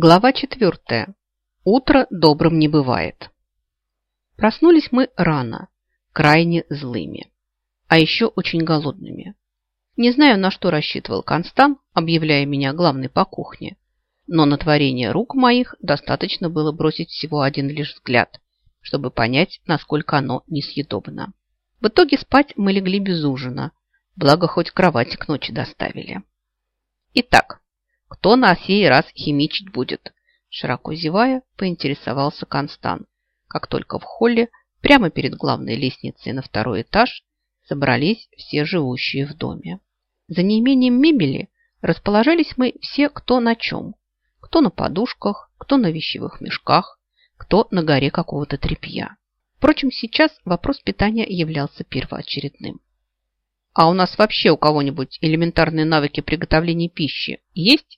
Глава четвертая. Утро добрым не бывает. Проснулись мы рано, крайне злыми, а еще очень голодными. Не знаю, на что рассчитывал Констан, объявляя меня главной по кухне, но на творение рук моих достаточно было бросить всего один лишь взгляд, чтобы понять, насколько оно несъедобно. В итоге спать мы легли без ужина, благо хоть кровать к ночи доставили. Итак, кто на сей раз химичить будет? Широко зевая, поинтересовался Констан, как только в холле, прямо перед главной лестницей на второй этаж, собрались все живущие в доме. За неимением мебели расположились мы все кто на чем. Кто на подушках, кто на вещевых мешках, кто на горе какого-то тряпья. Впрочем, сейчас вопрос питания являлся первоочередным. «А у нас вообще у кого-нибудь элементарные навыки приготовления пищи есть?» –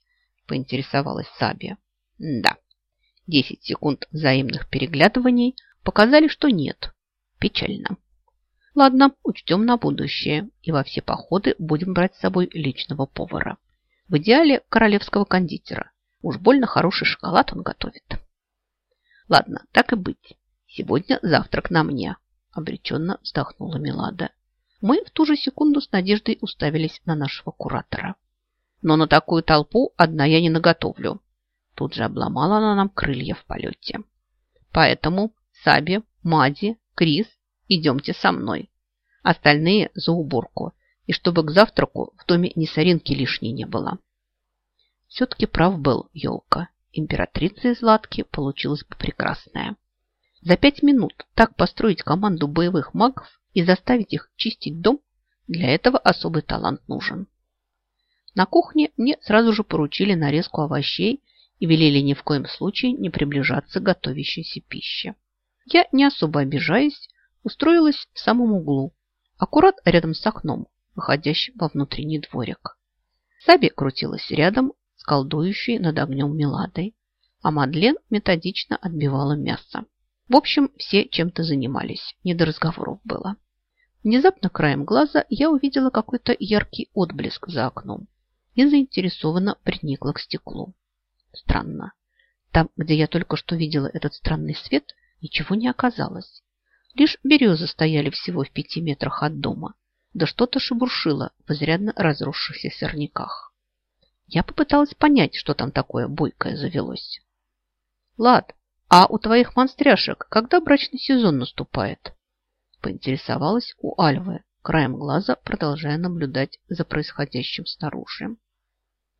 поинтересовалась Сабия. «Да». Десять секунд взаимных переглядываний показали, что нет. Печально. Ладно, учтем на будущее. И во все походы будем брать с собой личного повара. В идеале королевского кондитера. Уж больно хороший шоколад он готовит. Ладно, так и быть. Сегодня завтрак на мне. Обреченно вздохнула Милада. Мы в ту же секунду с надеждой уставились на нашего куратора. Но на такую толпу одна я не наготовлю. Тут же обломала она нам крылья в полете. Поэтому Саби, Мади, Крис, идемте со мной. Остальные за уборку. И чтобы к завтраку в доме ни соринки лишней не было. Все-таки прав был елка. Императрица из Ладки получилась бы прекрасная. За пять минут так построить команду боевых магов и заставить их чистить дом, для этого особый талант нужен. На кухне мне сразу же поручили нарезку овощей и велели ни в коем случае не приближаться к готовящейся пище. Я, не особо обижаясь, устроилась в самом углу, аккурат рядом с окном, выходящим во внутренний дворик. Саби крутилась рядом с колдующей над огнем Меладой, а Мадлен методично отбивала мясо. В общем, все чем-то занимались, не до разговоров было. Внезапно краем глаза я увидела какой-то яркий отблеск за окном и заинтересованно приникла к стеклу. Странно. Там, где я только что видела этот странный свет, ничего не оказалось. Лишь березы стояли всего в пяти метрах от дома, да что-то шебуршило в изрядно разросшихся сорняках. Я попыталась понять, что там такое бойкое завелось. Лад, а у твоих монстряшек когда брачный сезон наступает? Поинтересовалась у Альвы, краем глаза продолжая наблюдать за происходящим снаружи.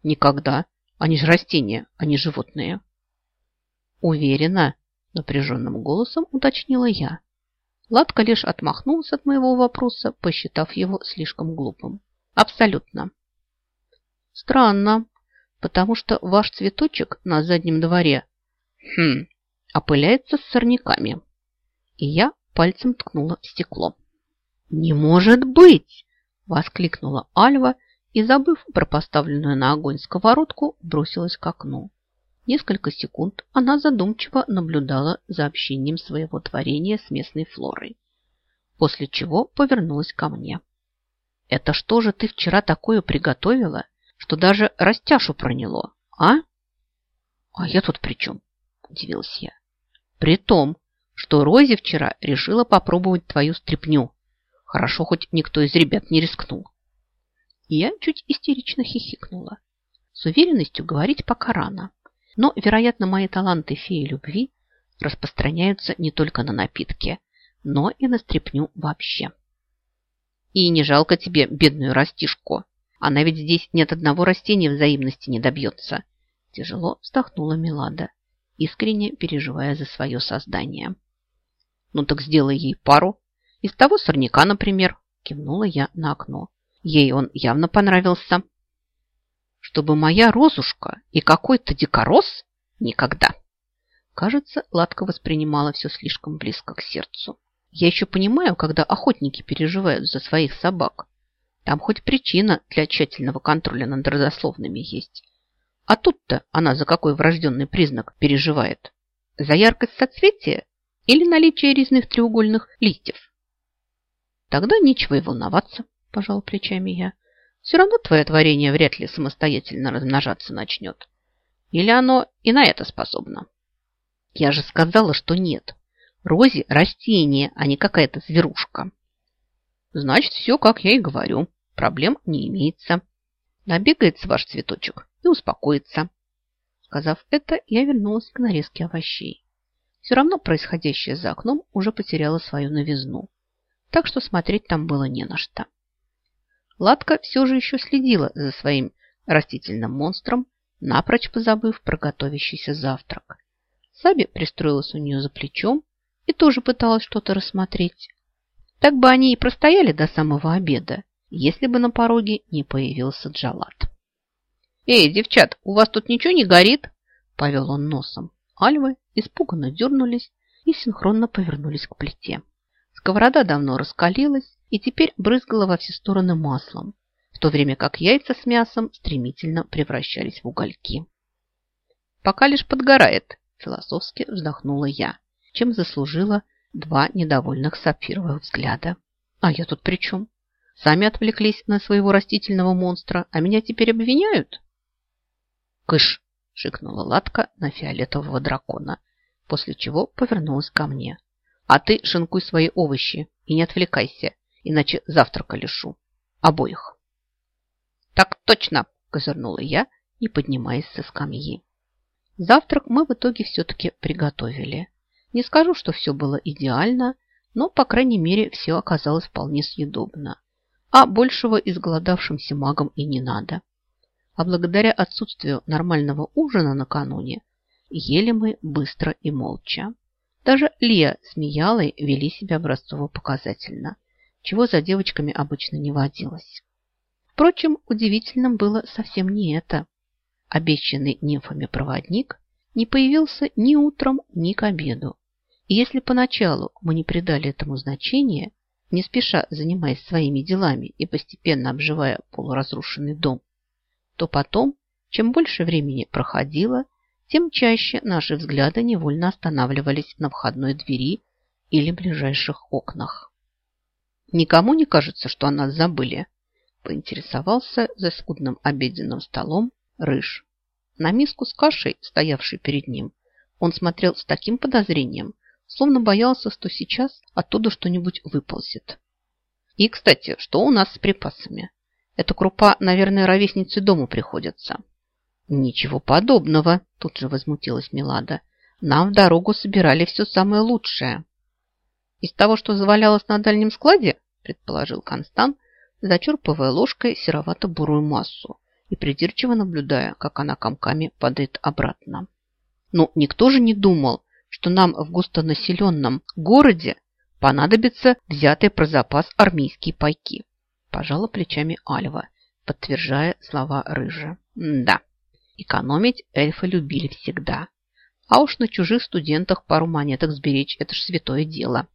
Никогда. Они же растения, они животные. Уверена, напряженным голосом уточнила я. Ладка лишь отмахнулся от моего вопроса, посчитав его слишком глупым. Абсолютно. Странно, потому что ваш цветочек на заднем дворе хм, опыляется с сорняками. И я пальцем ткнула в стекло. «Не может быть!» – воскликнула Альва и, забыв про поставленную на огонь сковородку, бросилась к окну. Несколько секунд она задумчиво наблюдала за общением своего творения с местной флорой, после чего повернулась ко мне. «Это что же ты вчера такое приготовила, что даже растяшу проняло, а?» «А я тут при чем?» – удивилась я. «При том, что Рози вчера решила попробовать твою стряпню. Хорошо, хоть никто из ребят не рискнул. Я чуть истерично хихикнула. С уверенностью говорить пока рано. Но, вероятно, мои таланты феи любви распространяются не только на напитки, но и на стряпню вообще. И не жалко тебе бедную растишку. Она ведь здесь нет одного растения взаимности не добьется. Тяжело вздохнула Милада, искренне переживая за свое создание. Ну так сделай ей пару, из того сорняка, например, кивнула я на окно. Ей он явно понравился. Чтобы моя розушка и какой-то дикорос? Никогда. Кажется, Ладка воспринимала все слишком близко к сердцу. Я еще понимаю, когда охотники переживают за своих собак. Там хоть причина для тщательного контроля над родословными есть. А тут-то она за какой врожденный признак переживает? За яркость соцветия или наличие резных треугольных листьев? Тогда нечего и волноваться, пожал плечами я. Все равно твое творение вряд ли самостоятельно размножаться начнет. Или оно и на это способно? Я же сказала, что нет. Рози – растение, а не какая-то зверушка. Значит, все, как я и говорю. Проблем не имеется. Набегается ваш цветочек и успокоится. Сказав это, я вернулась к нарезке овощей. Все равно происходящее за окном уже потеряло свою новизну. Так что смотреть там было не на что. Ладка все же еще следила за своим растительным монстром, напрочь позабыв про готовящийся завтрак. Саби пристроилась у нее за плечом и тоже пыталась что-то рассмотреть. Так бы они и простояли до самого обеда, если бы на пороге не появился Джалат. «Эй, девчат, у вас тут ничего не горит?» – повел он носом. Альвы испуганно дернулись и синхронно повернулись к плите. Сковорода давно раскалилась и теперь брызгала во все стороны маслом, в то время как яйца с мясом стремительно превращались в угольки. «Пока лишь подгорает», – философски вздохнула я, чем заслужила два недовольных сапфировых взгляда. «А я тут при чем? Сами отвлеклись на своего растительного монстра, а меня теперь обвиняют?» «Кыш!» – шикнула Латка на фиолетового дракона, после чего повернулась ко мне. «А ты шинкуй свои овощи и не отвлекайся, иначе завтрака лишу. Обоих». «Так точно!» – козырнула я, не поднимаясь со скамьи. Завтрак мы в итоге все-таки приготовили. Не скажу, что все было идеально, но, по крайней мере, все оказалось вполне съедобно. А большего изголодавшимся магам и не надо а благодаря отсутствию нормального ужина накануне ели мы быстро и молча. Даже Лия с Миялой вели себя образцово-показательно, чего за девочками обычно не водилось. Впрочем, удивительным было совсем не это. Обещанный нимфами проводник не появился ни утром, ни к обеду. И если поначалу мы не придали этому значения, не спеша занимаясь своими делами и постепенно обживая полуразрушенный дом, то потом, чем больше времени проходило, тем чаще наши взгляды невольно останавливались на входной двери или ближайших окнах. «Никому не кажется, что о нас забыли?» поинтересовался за скудным обеденным столом Рыж. На миску с кашей, стоявшей перед ним, он смотрел с таким подозрением, словно боялся, что сейчас оттуда что-нибудь выползет. И, кстати, что у нас с припасами? Эта крупа, наверное, ровеснице дому приходится. Ничего подобного, тут же возмутилась Милада. Нам в дорогу собирали все самое лучшее. Из того, что завалялось на дальнем складе, предположил Констант, зачерпывая ложкой серовато-бурую массу и придирчиво наблюдая, как она комками падает обратно. Но никто же не думал, что нам в густонаселенном городе понадобятся взятые про запас армейские пайки. Пожала плечами Альва, подтверждая слова Рыжа. Да, экономить эльфы любили всегда. А уж на чужих студентах пару монеток сберечь – это ж святое дело.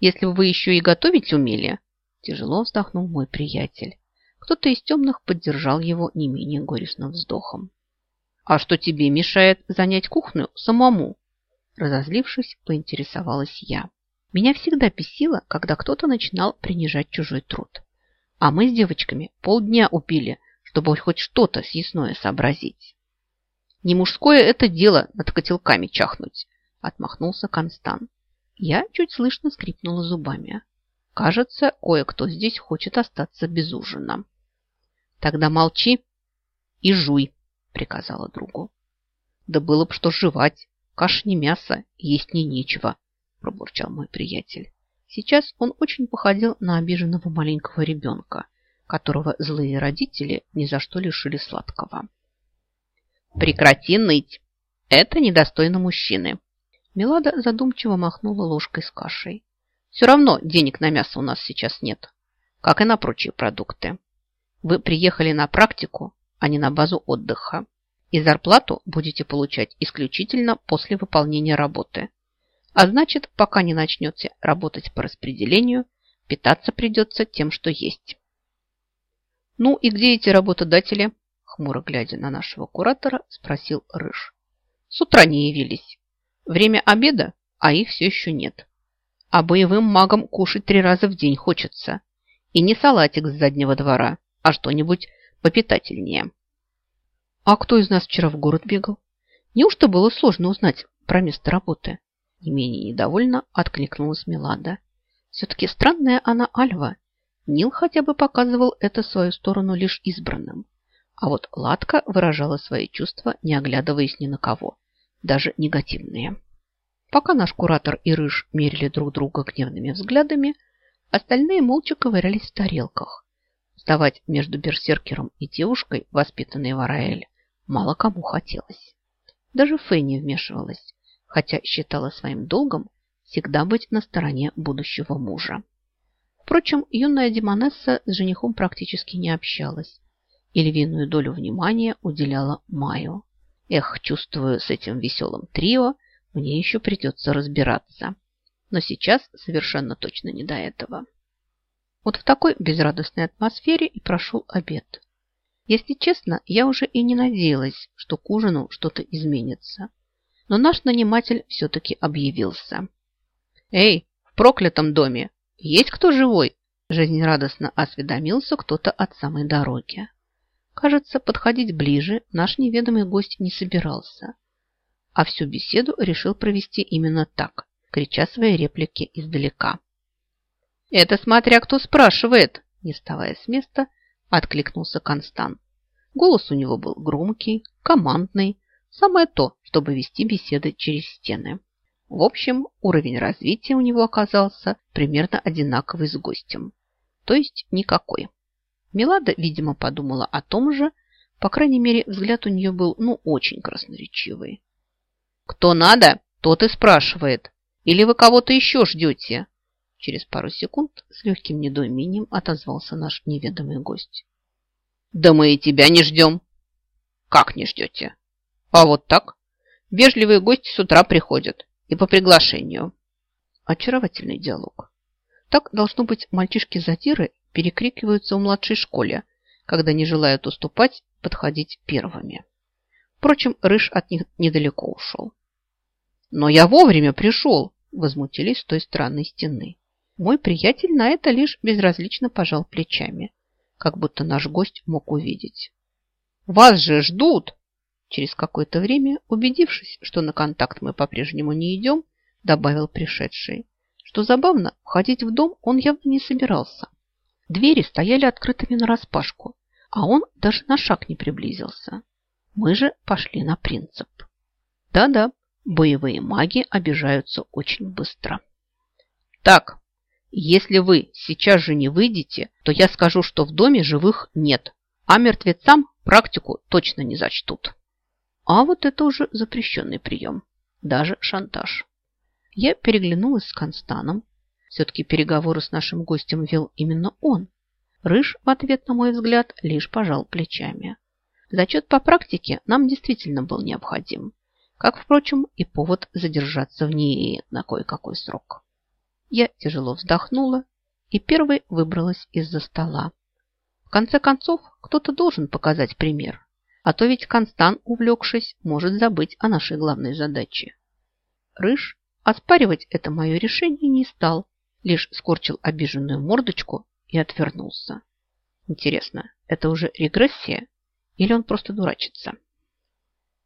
Если бы вы еще и готовить умели, тяжело вздохнул мой приятель. Кто-то из темных поддержал его не менее горестным вздохом. «А что тебе мешает занять кухню самому?» Разозлившись, поинтересовалась я. Меня всегда бесило, когда кто-то начинал принижать чужой труд. А мы с девочками полдня убили, чтобы хоть что-то съестное сообразить. Не мужское это дело над котелками чахнуть, отмахнулся Констан. Я чуть слышно скрипнула зубами. Кажется, кое-кто здесь хочет остаться без ужина. Тогда молчи и жуй, приказала другу. Да было б что жевать, каш не мясо, есть не нечего, пробурчал мой приятель. Сейчас он очень походил на обиженного маленького ребенка, которого злые родители ни за что лишили сладкого. «Прекрати ныть! Это недостойно мужчины!» Мелада задумчиво махнула ложкой с кашей. «Все равно денег на мясо у нас сейчас нет, как и на прочие продукты. Вы приехали на практику, а не на базу отдыха, и зарплату будете получать исключительно после выполнения работы. А значит, пока не начнете работать по распределению, питаться придется тем, что есть. Ну и где эти работодатели? Хмуро глядя на нашего куратора, спросил Рыж. С утра не явились. Время обеда, а их все еще нет. А боевым магам кушать три раза в день хочется. И не салатик с заднего двора, а что-нибудь попитательнее. А кто из нас вчера в город бегал? Неужто было сложно узнать про место работы? Не менее недовольно откликнулась Милада. Все-таки странная она Альва. Нил хотя бы показывал это свою сторону лишь избранным. А вот Ладка выражала свои чувства, не оглядываясь ни на кого, даже негативные. Пока наш куратор и Рыж мерили друг друга гневными взглядами, остальные молча ковырялись в тарелках. Вставать между берсеркером и девушкой, воспитанной в Араэль, мало кому хотелось. Даже Фэй не вмешивалась, хотя считала своим долгом всегда быть на стороне будущего мужа. Впрочем, юная Демонесса с женихом практически не общалась и львиную долю внимания уделяла Маю. Эх, чувствую, с этим веселым трио мне еще придется разбираться. Но сейчас совершенно точно не до этого. Вот в такой безрадостной атмосфере и прошел обед. Если честно, я уже и не надеялась, что к ужину что-то изменится. Но наш наниматель все-таки объявился. «Эй, в проклятом доме! Есть кто живой?» Жизнерадостно осведомился кто-то от самой дороги. Кажется, подходить ближе наш неведомый гость не собирался. А всю беседу решил провести именно так, крича свои реплики издалека. «Это смотря кто спрашивает!» Не вставая с места, откликнулся Констант. Голос у него был громкий, командный, самое то, чтобы вести беседы через стены. В общем, уровень развития у него оказался примерно одинаковый с гостем. То есть никакой. Милада, видимо, подумала о том же, по крайней мере, взгляд у нее был, ну, очень красноречивый. «Кто надо, тот и спрашивает. Или вы кого-то еще ждете?» Через пару секунд с легким недоумением отозвался наш неведомый гость. Да мы и тебя не ждем. Как не ждете? А вот так. Вежливые гости с утра приходят. И по приглашению. Очаровательный диалог. Так, должно быть, мальчишки-затиры перекрикиваются в младшей школе, когда не желают уступать, подходить первыми. Впрочем, Рыж от них недалеко ушел. «Но я вовремя пришел!» – возмутились с той стороны стены. Мой приятель на это лишь безразлично пожал плечами как будто наш гость мог увидеть. «Вас же ждут!» Через какое-то время, убедившись, что на контакт мы по-прежнему не идем, добавил пришедший. Что забавно, входить в дом он явно не собирался. Двери стояли открытыми нараспашку, а он даже на шаг не приблизился. Мы же пошли на принцип. Да-да, боевые маги обижаются очень быстро. «Так, если вы сейчас же не выйдете, то я скажу, что в доме живых нет, а мертвецам практику точно не зачтут. А вот это уже запрещенный прием, даже шантаж. Я переглянулась с Констаном. Все-таки переговоры с нашим гостем вел именно он. Рыж в ответ на мой взгляд лишь пожал плечами. Зачет по практике нам действительно был необходим, как, впрочем, и повод задержаться в ней на кое-какой срок. Я тяжело вздохнула и первой выбралась из-за стола. В конце концов, кто-то должен показать пример, а то ведь Констан, увлекшись, может забыть о нашей главной задаче. Рыж оспаривать это мое решение не стал, лишь скорчил обиженную мордочку и отвернулся. Интересно, это уже регрессия или он просто дурачится?